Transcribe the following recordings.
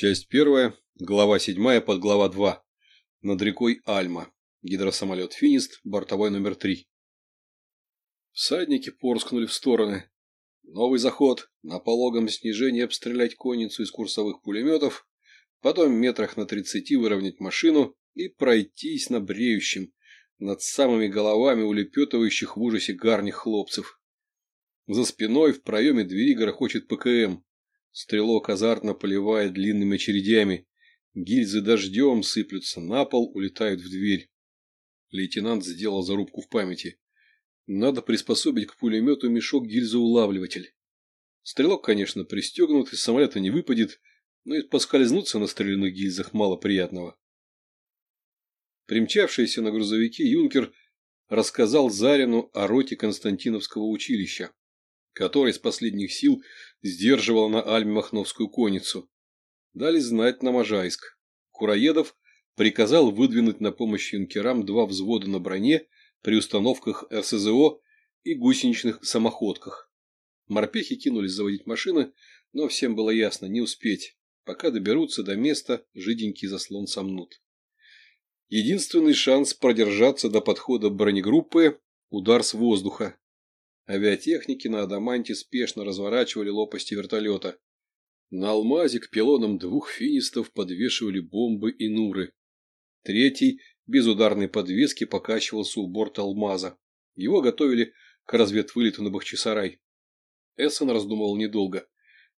Часть первая, глава седьмая, подглава два. Над рекой Альма. Гидросамолет «Финист», бортовой номер три. Всадники порскнули в стороны. Новый заход, на пологом снижении обстрелять конницу из курсовых пулеметов, потом метрах на тридцати выровнять машину и пройтись на бреющем, над самыми головами улепетывающих в ужасе гарних хлопцев. За спиной в проеме двери грохочет ПКМ. Стрелок азартно поливает длинными очередями. Гильзы дождем сыплются на пол, улетают в дверь. Лейтенант сделал зарубку в памяти. Надо приспособить к пулемету мешок гильзоулавливатель. Стрелок, конечно, пристегнут, из самолета не выпадет, но и поскользнуться на стрелянных гильзах мало приятного. Примчавшийся на грузовике юнкер рассказал Зарину о роте Константиновского училища который из последних сил сдерживал на Альме Махновскую конницу. Дали знать на Можайск. Кураедов приказал выдвинуть на помощь юнкерам два взвода на броне при установках РСЗО и гусеничных самоходках. Морпехи кинулись заводить машины, но всем было ясно не успеть. Пока доберутся до места, жиденький заслон сомнут. Единственный шанс продержаться до подхода бронегруппы – удар с воздуха. Авиатехники на Адаманте спешно разворачивали лопасти вертолета. На алмазе к пилонам двух финистов подвешивали бомбы и нуры. Третий без ударной подвески покачивался у борта алмаза. Его готовили к разведвылету на Бахчисарай. Эссен раздумывал недолго.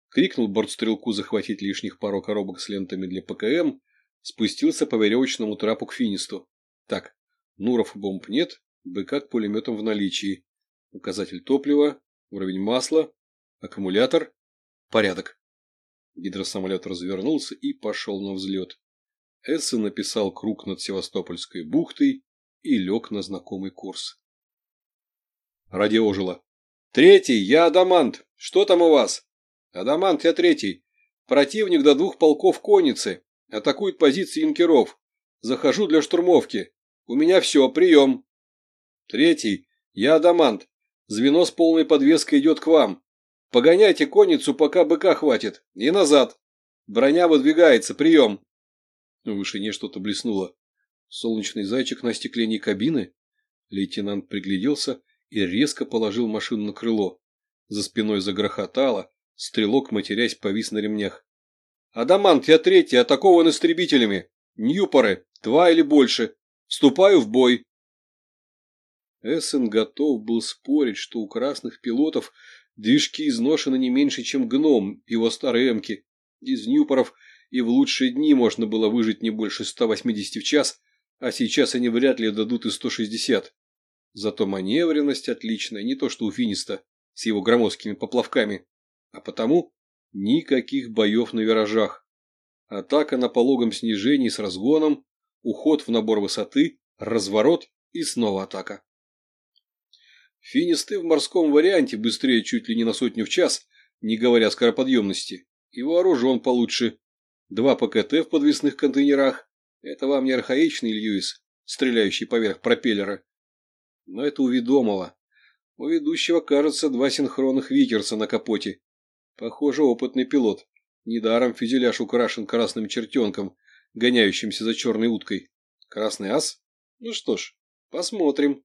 Крикнул бортстрелку захватить лишних пару коробок с лентами для ПКМ, спустился по веревочному трапу к финисту. Так, Нуров бомб нет, БК к пулеметам в наличии указатель топлива, уровень масла, аккумулятор, порядок. Гидросамолет развернулся и пошел на взлет. Эссен написал круг над Севастопольской бухтой и лег на знакомый курс. Радио ожило. «Третий, я Адамант. Что там у вас?» «Адамант, я третий. Противник до двух полков конницы. Атакует позиции юнкеров. Захожу для штурмовки. У меня все, прием». «Третий, я Адамант. Звено с полной подвеской идет к вам. Погоняйте конницу, пока быка хватит. И назад. Броня выдвигается. Прием. В вышине что-то блеснуло. Солнечный зайчик на остеклении кабины? Лейтенант пригляделся и резко положил машину на крыло. За спиной загрохотало. Стрелок, матерясь, повис на ремнях. «Адамант, я третий, атакован истребителями. Ньюпоры, два или больше. Вступаю в бой». Эссен готов был спорить, что у красных пилотов движки изношены не меньше, чем гном его старой эмки. Из Ньюпоров и в лучшие дни можно было выжить не больше 180 в час, а сейчас они вряд ли дадут и 160. Зато маневренность отличная, не то что у Финиста с его громоздкими поплавками. А потому никаких боев на виражах. Атака на пологом снижении с разгоном, уход в набор высоты, разворот и снова атака. Финисты в морском варианте быстрее чуть ли не на сотню в час, не говоря о скороподъемности, и вооружен получше. Два ПКТ в подвесных контейнерах. Это вам не архаичный Льюис, стреляющий поверх пропеллера. Но это у ведомого. У ведущего, кажется, два синхронных Викерса на капоте. Похоже, опытный пилот. Недаром фюзеляж украшен красным чертенком, гоняющимся за черной уткой. Красный ас? Ну что ж, посмотрим.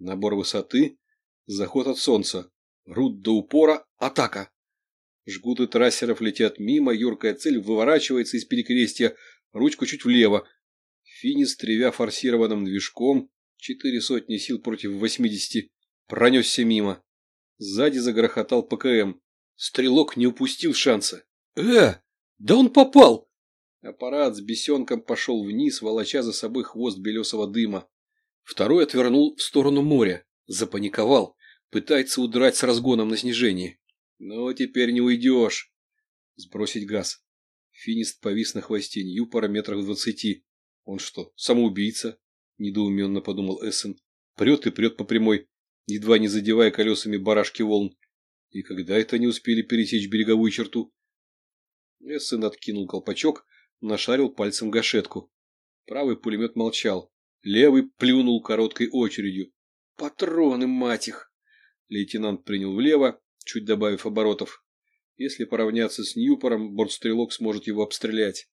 Набор высоты, заход от солнца, рут до упора, атака. Жгуты трассеров летят мимо, юркая цель выворачивается из перекрестия, ручку чуть влево. Финис, тревя форсированным движком, четыре сотни сил против восьмидесяти, пронесся мимо. Сзади загрохотал ПКМ. Стрелок не упустил шанса. «Э, да он попал!» Аппарат с бесенком пошел вниз, волоча за собой хвост белесого дыма. Второй отвернул в сторону моря, запаниковал, пытается удрать с разгоном на снижении. «Ну, теперь не уйдешь!» Сбросить газ. Финист повис на хвосте Ньюпора метрах двадцати. «Он что, самоубийца?» – недоуменно подумал Эссен. Прет и прет по прямой, едва не задевая колесами барашки волн. И когда это они успели пересечь береговую черту? Эссен откинул колпачок, нашарил пальцем гашетку. Правый пулемет молчал. Левый плюнул короткой очередью. Патроны, мать их! Лейтенант принял влево, чуть добавив оборотов. Если поравняться с Ньюпором, бортстрелок сможет его обстрелять.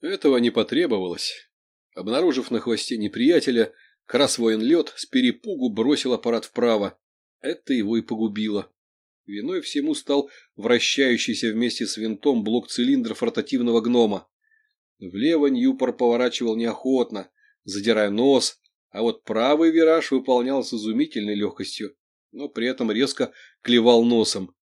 Этого не потребовалось. Обнаружив на хвосте неприятеля, Красвоен лед с перепугу бросил аппарат вправо. Это его и погубило. Виной всему стал вращающийся вместе с винтом блок цилиндров ротативного гнома. Влево Ньюпор поворачивал неохотно, задирая нос, а вот правый вираж выполнял с изумительной легкостью, но при этом резко клевал носом.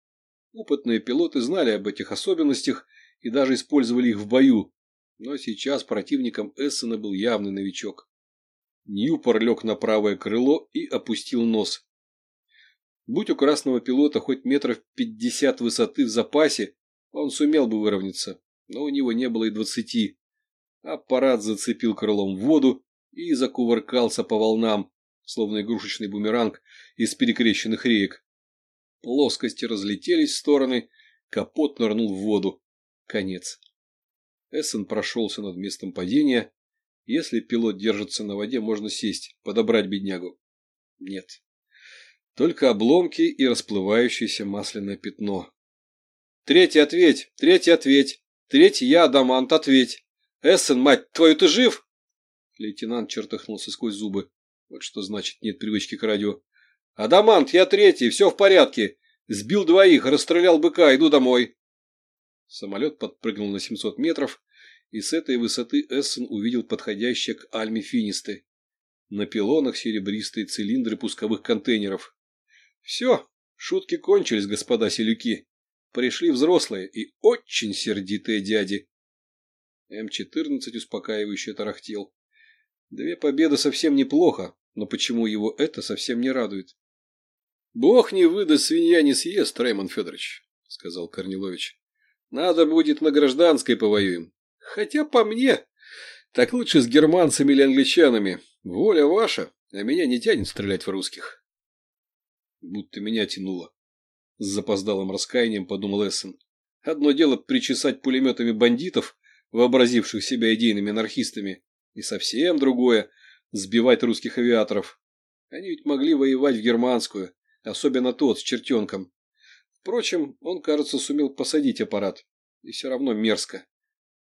Опытные пилоты знали об этих особенностях и даже использовали их в бою, но сейчас противником Эссена был явный новичок. Ньюпор лег на правое крыло и опустил нос. Будь у красного пилота хоть метров пятьдесят высоты в запасе, он сумел бы выровняться, но у него не было и двадцати. Аппарат зацепил крылом в воду и закувыркался по волнам, словно игрушечный бумеранг из перекрещенных реек. Плоскости разлетелись в стороны, капот нырнул в воду. Конец. Эссен прошелся над местом падения. Если пилот держится на воде, можно сесть, подобрать беднягу. Нет. Только обломки и расплывающееся масляное пятно. Третий ответь! Третий ответь! Третий я, Адамант, ответь! Эссен, мать твою, ты жив? Лейтенант чертыхнулся сквозь зубы. Вот что значит нет привычки к радио. «Адамант, я третий, все в порядке. Сбил двоих, расстрелял быка, иду домой». Самолет подпрыгнул на 700 метров, и с этой высоты Эссен увидел подходящие к Альме финисты. На пилонах серебристые цилиндры пусковых контейнеров. Все, шутки кончились, господа селюки. Пришли взрослые и очень сердитые дяди. М-14 успокаивающе тарахтел. Две победы совсем неплохо, но почему его это совсем не радует? — Бог не выдаст, свинья не съест, Раймон Федорович, — сказал Корнилович. — Надо будет на гражданской повоюем. Хотя по мне, так лучше с германцами или англичанами. Воля ваша, а меня не тянет стрелять в русских. Будто меня тянуло. С запоздалым раскаянием подумал Эссен. Одно дело причесать пулеметами бандитов, вообразивших себя идейными анархистами, и совсем другое – сбивать русских авиаторов. Они ведь могли воевать в германскую, особенно тот с чертенком. Впрочем, он, кажется, сумел посадить аппарат. И все равно мерзко.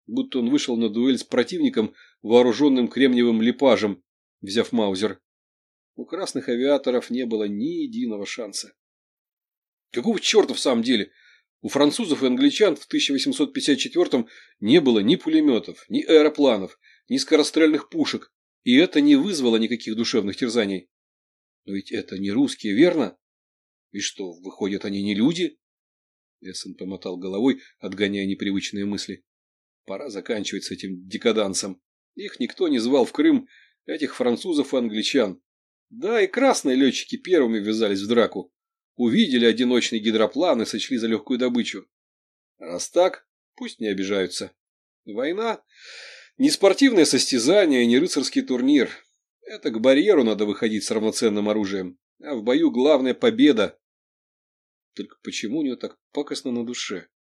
Будто он вышел на дуэль с противником, вооруженным кремниевым липажем, взяв маузер. У красных авиаторов не было ни единого шанса. Какого черта в самом деле? У французов и англичан в 1854 не было ни пулеметов, ни аэропланов, ни скорострельных пушек, и это не вызвало никаких душевных терзаний. Но ведь это не русские, верно? И что, выходят, они не люди? Эссен помотал головой, отгоняя непривычные мысли. Пора заканчивать с этим декадансом. Их никто не звал в Крым, этих французов и англичан. Да, и красные летчики первыми ввязались в драку. Увидели одиночный гидроплан и сочли за легкую добычу. Раз так, пусть не обижаются. Война не спортивное состязание, не рыцарский турнир. Это к барьеру надо выходить с равноценным оружием. А в бою главная победа. Только почему у него так пакостно на душе?